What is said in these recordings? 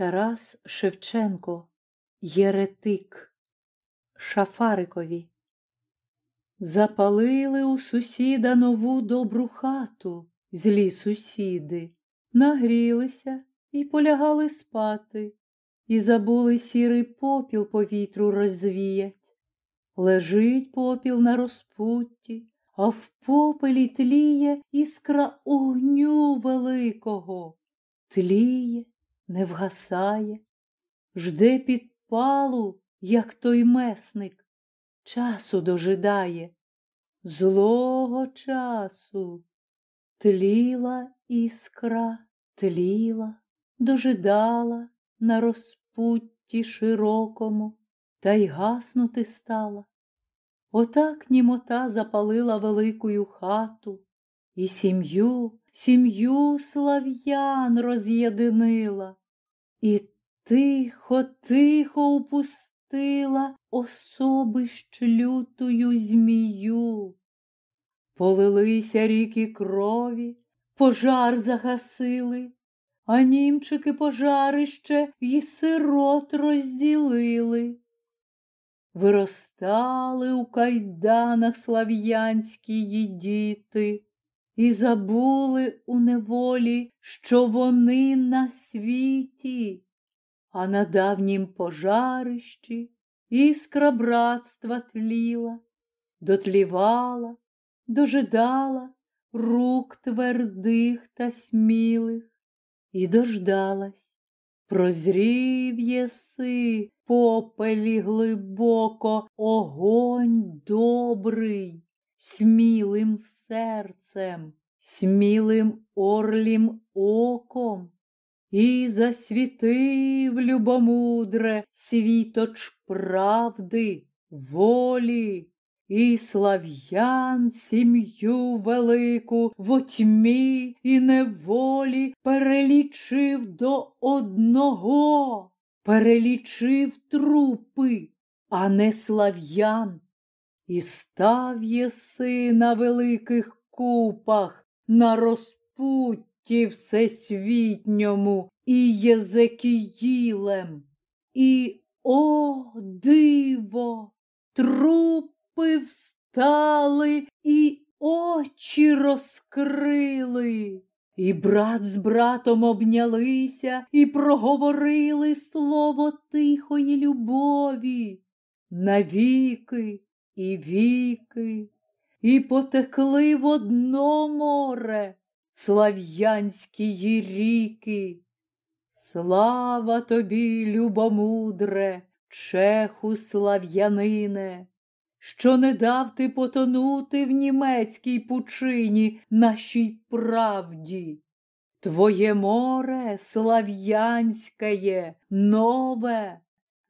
Тарас Шевченко, Єретик, Шафарикові. Запалили у сусіда нову добру хату, злі сусіди, нагрілися і полягали спати, і забули сірий попіл по вітру розвіять. Лежить попіл на розпутті, а в попелі тліє іскра огню великого, тліє, не вгасає, жде підпалу, як той месник, часу дожидає, злого часу. Тліла іскра, тліла, дожидала на розпутті широкому, та й гаснути стала. Отак німота запалила великую хату і сім'ю, сім'ю слав'ян роз'єдинила, і тихо, тихо упустила особищ лютую змію. Полилися ріки крові, пожар загасили, а німчики пожарище й сирот розділили. Виростали у кайданах слав'янські діти і забули у неволі, що вони на світі, а на давнім пожарищі іскра братства тліла, дотлівала, дожидала рук твердих та смілих і дождалась. Прозрів єси попелі глибоко огонь добрий, смілим серцем, смілим орлім оком, і засвітив любомудре світоч правди, волі, і слав'ян сім'ю велику в тьмі і неволі перелічив до одного, перелічив трупи, а не слав'ян. І став єси на великих купах, на розпутті всесвітньому і Єзекіїлем. І, о, диво, трупи встали і очі розкрили. І брат з братом обнялися і проговорили слово тихої любові навіки і віки, і потекли в одно море слав'янські ріки. Слава тобі, любомудре, чеху слав'янине, що не дав ти потонути в німецькій пучині нашій правді. Твоє море слав'янське, нове,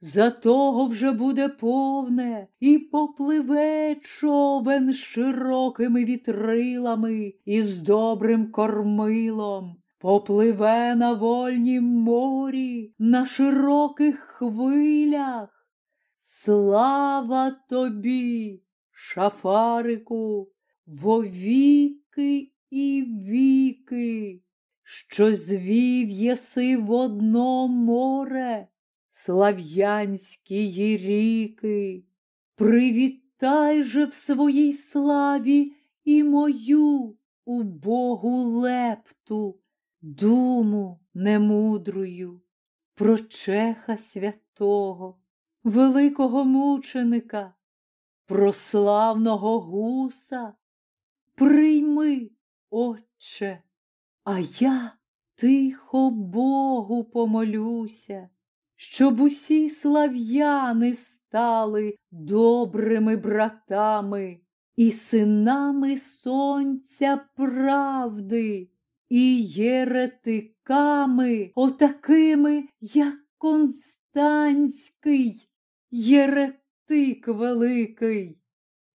за того вже буде повне і попливе човен з широкими вітрилами і з добрим кормилом, попливе на вольнім морі, на широких хвилях. Слава тобі, шафарику, вовіки і віки, що звів єси в одно море слав'янські ріки, привітай же в своїй славі і мою убогу лепту, думу немудрую, про чеха святого, великого мученика, про славного гуса. Прийми, Отче, а я тихо Богу помолюся щоб усі слав'яни стали добрими братами і синами сонця правди, і єретиками, отакими, як Констанський, єретик великий.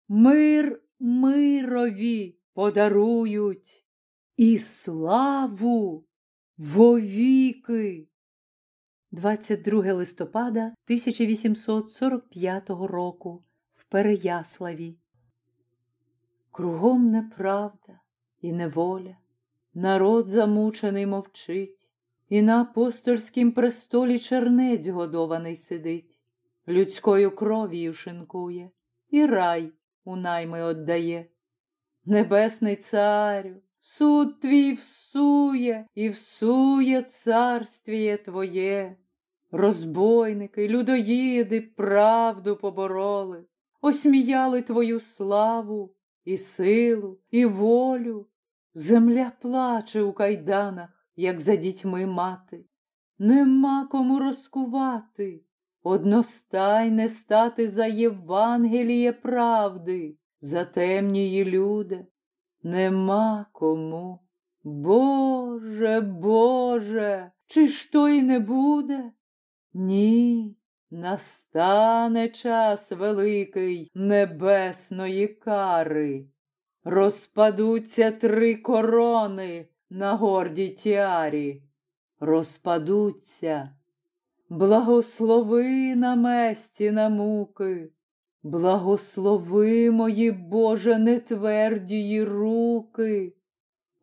Мир мирові подарують і славу вовіки. 22 листопада 1845 року в Переяславі. Кругом неправда і неволя, народ замучений мовчить, і на апостольськім престолі чернець годований сидить, людською кров'ю шинкує, і рай у найми отдає. Небесний царю, суд твій всує і всує царствіє Твоє. Розбойники, людоїди правду побороли, осміяли Твою славу і силу, і волю. Земля плаче у кайданах, як за дітьми мати. Нема кому розкувати, одностайне стати за Євангеліє правди, за темнії люди. Нема кому. Боже, Боже, чи ж то й не буде? Ні, настане час великий небесної кари. Розпадуться три корони на гордій тіарі, розпадуться, благослови на месті на муки, благослови мої, Боже, нетвердії руки.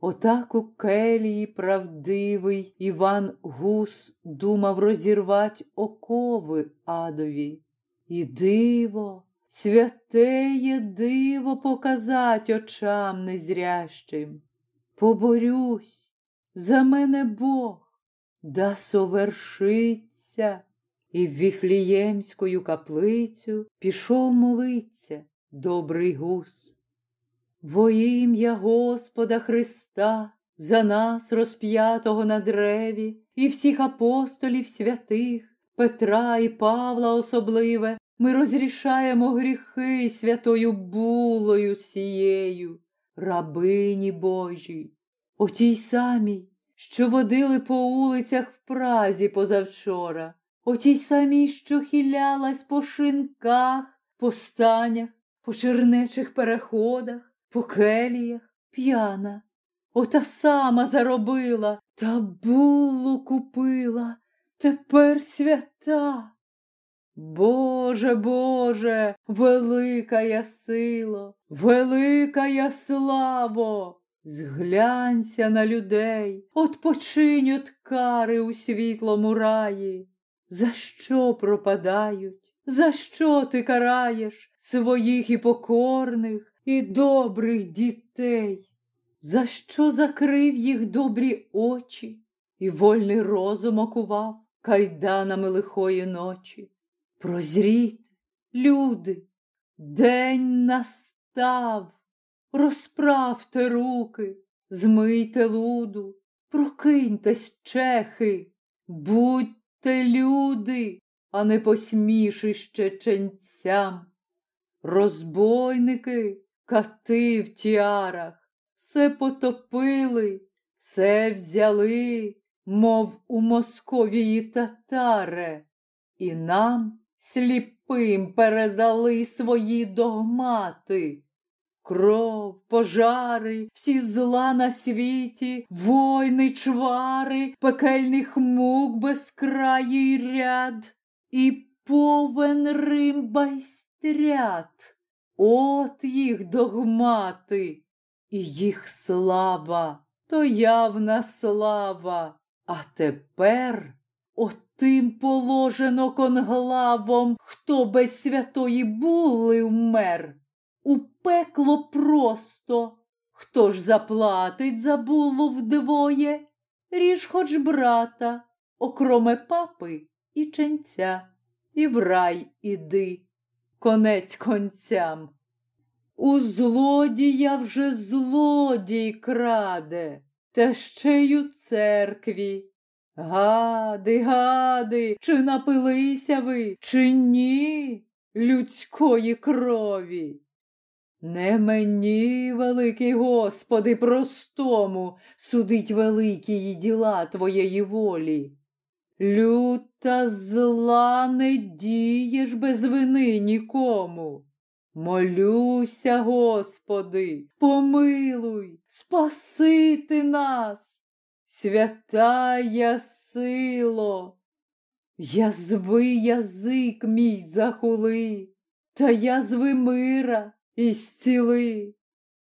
Отак у келії правдивий Іван Гус думав розірвать окови адові. І диво, святеє диво показать очам незрящим. Поборюсь, за мене Бог, да совершиться, і в Віфліємською каплицю пішов молиться добрий гус. Во ім'я Господа Христа, за нас, розп'ятого на древі, і всіх апостолів святих, Петра і Павла особливе, ми розрішаємо гріхи святою булою сією, рабині Божій, отій самій, що водили по улицях в Празі позавчора, отій самій, що хилялась по шинках, по станях, по чернечих переходах по келіях п'яна. Ота сама заробила та буллу купила, тепер свята. Боже, Боже, велика я сила, велика я славо, зглянься на людей, отпочинь от кари у світлому раї. За що пропадають? За що ти караєш своїх і покорних? І добрих дітей, за що закрив їх добрі очі і вольний розум окував кайданами лихої ночі. Прозріте, люди, день настав, розправте руки, змийте луду, прокиньтесь, чехи, будьте люди, а не посмішище ченцям. Розбойники, Кати в тіарах, все потопили, все взяли, мов у Московії татаре, і нам сліпим передали свої догмати. Кров, пожари, всі зла на світі, войни, чвари, пекельних мук безкраїй ряд, і повен Рим байстрят. От їх догмати, і їх слава, то явна слава. А тепер отим положено конглавом, хто без святої були вмер. У пекло просто. Хто ж заплатить за булу вдвоє? Ріж хоч брата, окроме папи і ченця, і в рай іди конець концям. У злодія вже злодій краде, та ще й у церкві. Гади, гади, чи напилися ви, чи ні людської крові? Не мені, великий Господи, простому, судить великі діла Твоєї волі. Люта зла не дієш без вини нікому. Молюся, Господи, помилуй, спасити нас, святая сило. Язви язик мій захули, та язви мира і зціли.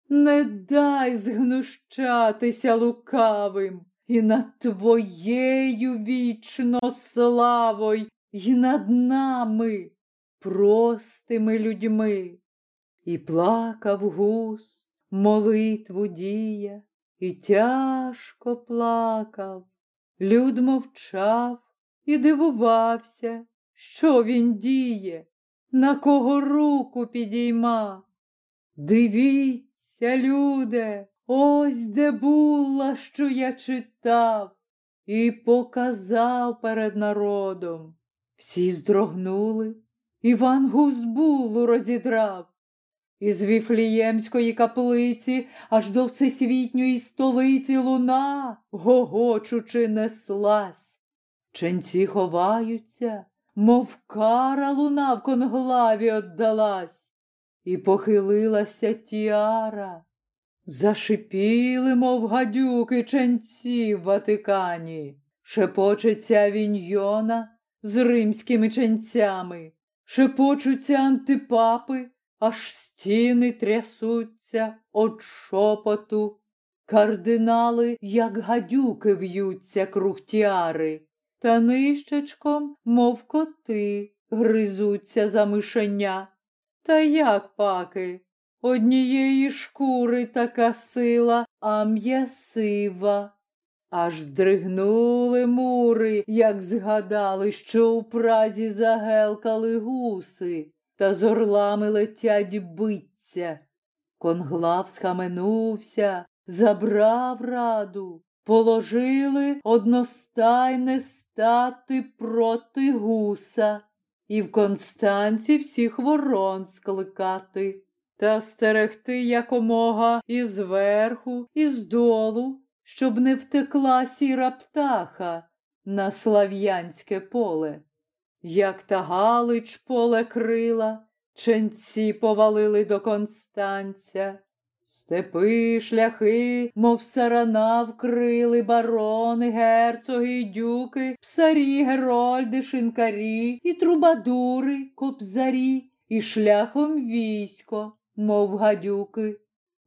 Не дай згнущатися лукавим і над Твоєю вічно славою, і над нами, простими людьми. І плакав гус, молитву дія, і тяжко плакав. Люд мовчав і дивувався, що він діє, на кого руку підійма. Дивіться, люде, ось де була, що я читав, і показав перед народом. Всі здрогнули, Іван гузбулу розідрав. Із Віфліємської каплиці аж до всесвітньої столиці луна, гогочучи, неслась. Ченці ховаються, мов кара луна в конглаві отдалась, і похилилася тіара. Зашипіли, мов гадюки ченці в Ватикані, шепочеться віньйона з римськими ченцями, шепочуться антипапи, аж стіни трясуться от шопоту. Кардинали, як гадюки, в'ються круг тіари, та нищечком, мов коти, гризуться за мишеня. Та як паки? Однієї шкури така сила, а м'ясива. Аж здригнули мури, як згадали, що у празі загелкали гуси, та з орлами летять биться. Конглав схаменувся, забрав раду, положили одностайне стати проти гуса і в Констанці всіх ворон скликати та стерегти якомога і зверху, і здолу, щоб не втекла сіра птаха на слав'янське поле. Як та Галич поле крила, ченці повалили до Констанця. Степи, шляхи, мов сарана вкрили барони, герцоги й дюки, псарі, герольди, шинкарі, і трубадури, кобзарі, і шляхом військо, мов гадюки.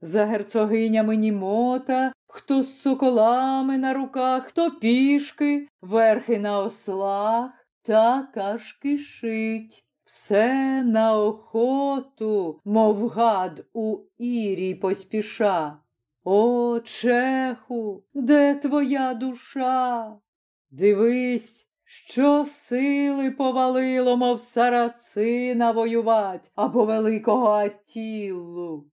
За герцогинями німота, хто з соколами на руках, хто пішки, верхи на ослах, так аж кишить. Все на охоту, мов гад у ирій поспіша. О чеху, де твоя душа? Дивись, що сили повалило, мов сарацина воювать або великого Атіллу.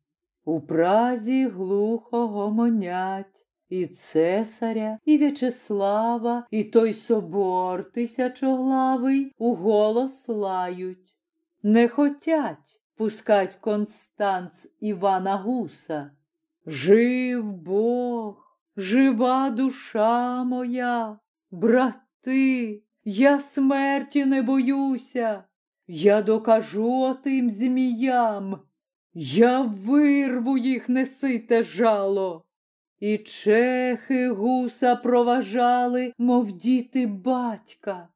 У Празі глухо гомонять і цесаря, і Вячеслава, і той собор тисячоглавий у голос лають. Не хотять пускать Констанц Івана Гуса. Жив Бог, жива душа моя, брати, я смерті не боюся, я докажу тим зміям, я вирву їх несите жало. І чехи гуса проважали, мов діти батька.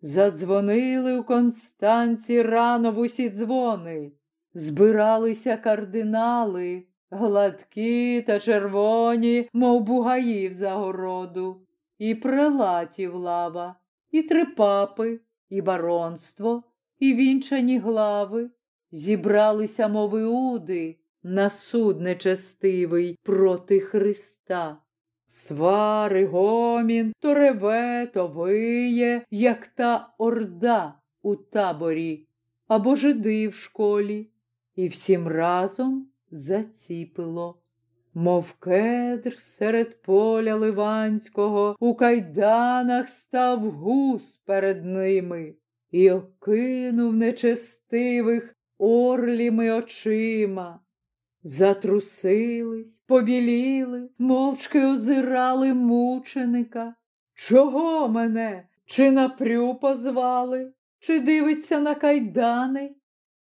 Задзвонили у Констанці рано в усі дзвони, збиралися кардинали, гладкі та червоні, мов бугаї в загороду, і прелатів лава, і три папи, і баронство, і вінчані глави. Зібралися, мов іуди, на суд нечестивий проти Христа. Свари, гомін, то реве, то виє, як та орда у таборі, або жиди в школі, і всім разом заціпило. Мов кедр серед поля ливанського, у кайданах став гус перед ними і окинув нечестивих орліми очима. Затрусились, побіліли, мовчки озирали мученика. Чого мене? Чи на прю позвали, чи дивиться на кайдани?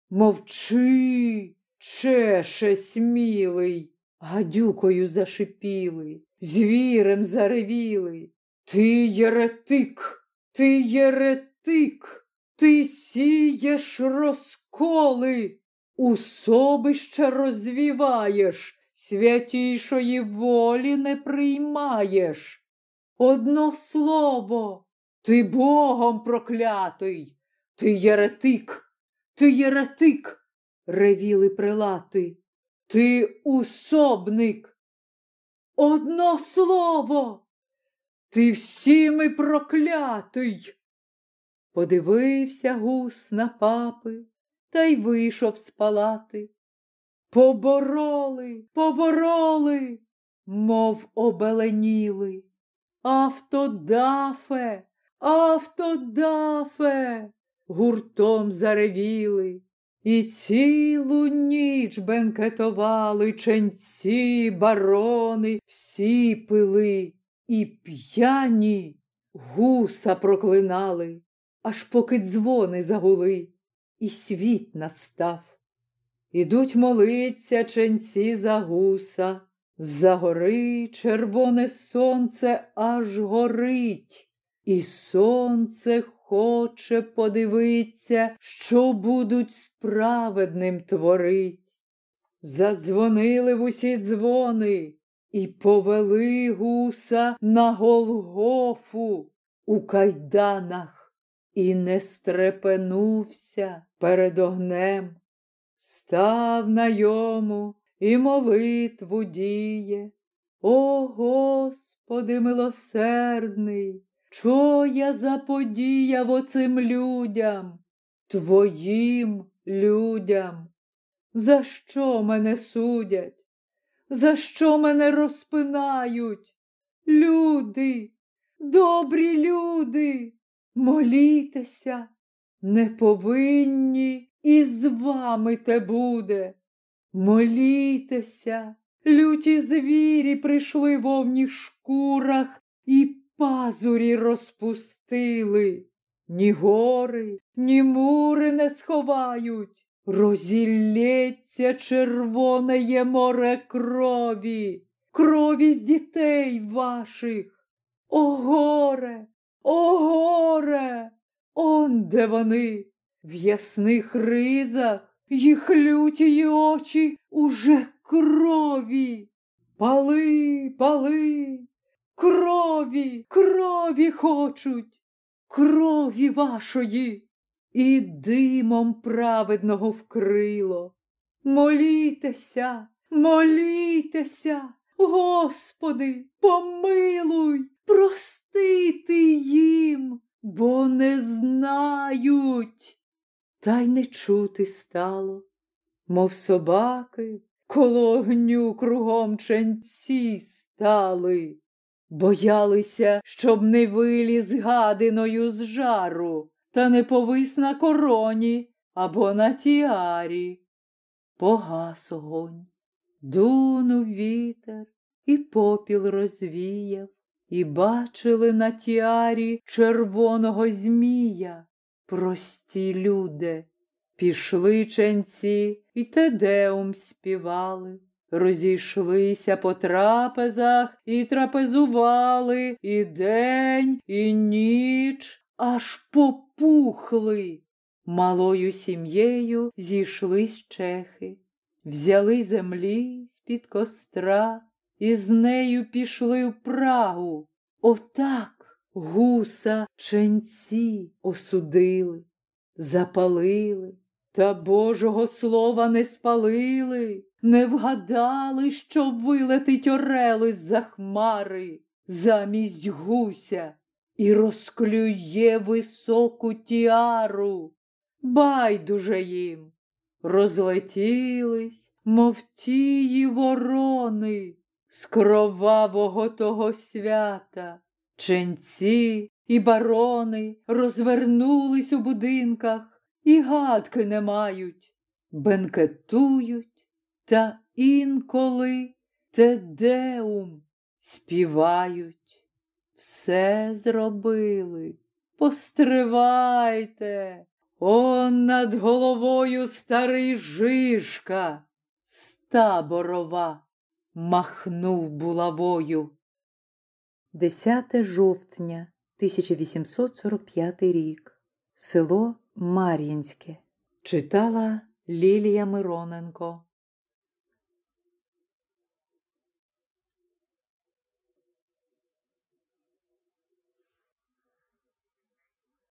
Мовчи, чеше смілий, гадюкою зашипіли, звірем заревіли. Ти єретик, ти єретик, ти сієш розколи. Усобище розвіваєш, святішої волі не приймаєш. Одно слово, ти богом проклятий, ти єретик, ти єретик, ревіли прилати, ти усобник. Одно слово, ти всіми проклятий. Подивився гус на папи та й вийшов з палати. Побороли, побороли, мов обеленіли. Автодафе, автодафе, гуртом заревіли. І цілу ніч бенкетували ченці, барони, всі пили, і п'яні гуса проклинали, аж поки дзвони загули, і світ настав. Ідуть молиться ченці за гуса, за гори червоне сонце аж горить, і сонце хоче подивиться, що будуть справедним творить. Задзвонили в усі дзвони і повели гуса на Голгофу у кайданах і не стрепенувся перед огнем. Став на йому і молитву діє. О Господи милосердний, що я заподіяв оцим людям, твоїм людям? За що мене судять? За що мене розпинають? Люди, добрі люди, молітеся, не повинні і з вами те буде. Молітеся, люті звірі прийшли в овніх шкурах і пазурі розпустили. Ні гори, ні мури не сховають. Розілється червоне море крові, крові з дітей ваших. О горе, о горе! Он де вони, в ясних ризах, їх лютії очі уже крові. Пали, пали, крові, крові хочуть, крові вашої і димом праведного вкрило. Молітеся, молітеся, Господи, помилуй, простити їм, бо не знають. Та й не чути стало, мов собаки коло огню кругом ченці стали, боялися, щоб не виліз гадиною з жару та не повис на короні або на тіарі. Погас огонь, дунув вітер, і попіл розвіяв, і бачили на тіарі червоного змія. Прості люди, пішли ченці і тедеум співали, розійшлися по трапезах і трапезували і день, і ніч, аж попухли. Малою сім'єю зійшлись чехи, взяли землі з-під костра і з нею пішли в Прагу. Отак гуса ченці осудили, запалили, та Божого слова не спалили, не вгадали, що вилетить орели з-за хмари замість гуся і розклює високу тіару. Байдуже їм. Розлетілись, мов тії ворони з кровавого того свята. Ченці і барони розвернулись у будинках і гадки не мають, бенкетують та інколи тедеум співають. Все зробили. Постривайте. Он над головою старий жишка, стаборова, махнув булавою. 10 жовтня 1845 рік. Село Мар'їнське. Читала Лілія Мироненко.